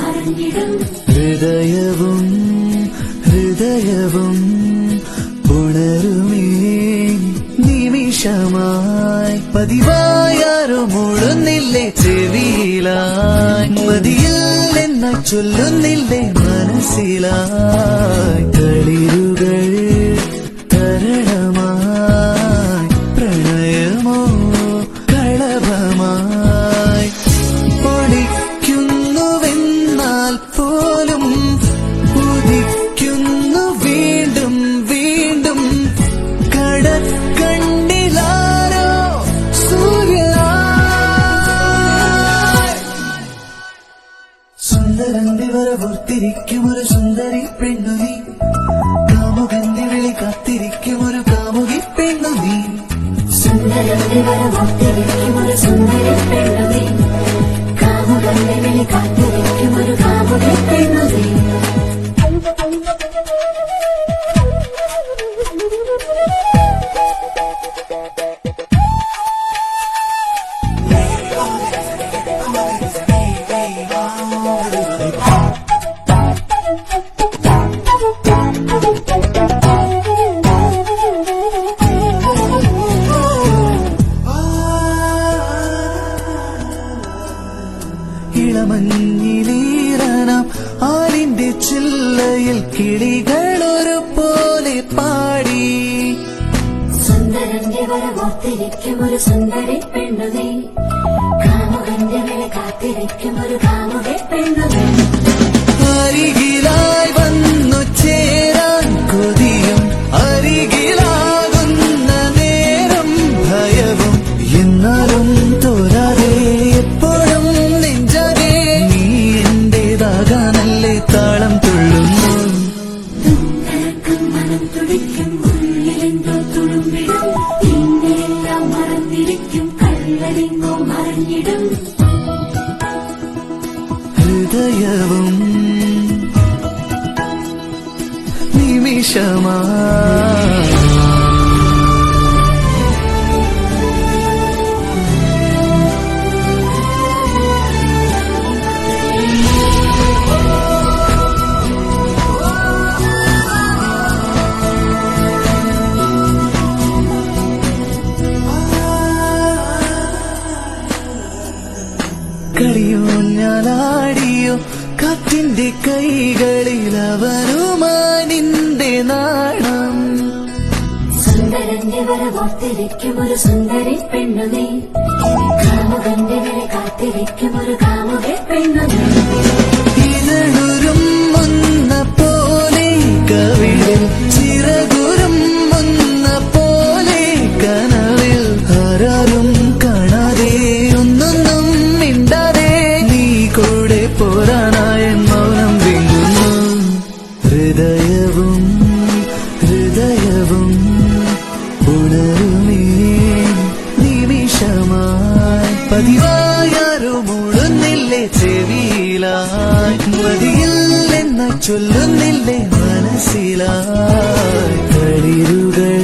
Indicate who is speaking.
Speaker 1: മറന്നിരിക്കും
Speaker 2: ഹൃദയവും ഹൃദയവും ഉണരുമേ നിമിഷമായി പതിവായാരോ മുഴുന്നില്ലേ ചെവിയിലായി മതിയില്ലെന്ന ചൊല്ലുന്നില്ലേ മനസ്സിലായി സുന്ദരന്റെ വരവോർത്തിരിക്കും ഒരു സുന്ദരി പെണ്ണു നീ കാമുകന്റെ വിളി കത്തിരിക്കും ഒരു കാമുകി പെണ്ണു നീ
Speaker 1: സുന്ദരന്റെ വരവോത്തിരിക്കും ഒരു സുന്ദരി പെണ്ണുതി കാമുകന്റെ വിളി കത്തിരിക്കും ഒരു കാമുകി പെണ്ണുതി
Speaker 2: ഇളമഞ്ഞിലീറനാം കിളികളൊരു പോലെ പാടി.
Speaker 1: സുന്ദരന്റെ വരവോർത്തിരിക്കും ഒരു സുന്ദരി പെണ്ണുതി കാമുകന്റെ വില കാത്തിരിക്കും ഒരു കാമുക പെണ്ണുതി
Speaker 2: അരികിലായി വന്നു ചേരാൻ കൊതിയും അരികിലാകുന്ന നേരം ഭയവും. എന്നാലും തോരാതെ എപ്പോഴും നെഞ്ചാതെ നീ എന്റേതാകാനല്ലേ താളം തുള്ളുന്നു
Speaker 1: കല്ലറിങ്ങോ മറിഞ്ഞിടും
Speaker 2: ഹൃദയവും നിമിഷമാ കളിയോ ഞാനാടിയോ? കത്തിന്റെ കൈകളിൽ അവരുമാനിന്റെ നാണം.
Speaker 1: സുന്ദരന്റെ വരവോർത്തിരിക്കും ഒരു സുന്ദരി പെണ്ണുതി കാമുകന്റെ വരെ കാത്തിരിക്കും ഒരു കാമുകി പെണ്ണുതി
Speaker 2: ഇരളുരും മുന്ന പോലെ കവിളിൽ മൂടുന്നില്ലേ ചെവിയിലായി? മതിയില്ലെന്ന ചൊല്ലുന്നില്ലേ മനസ്സിലായി? കളിരുകൾ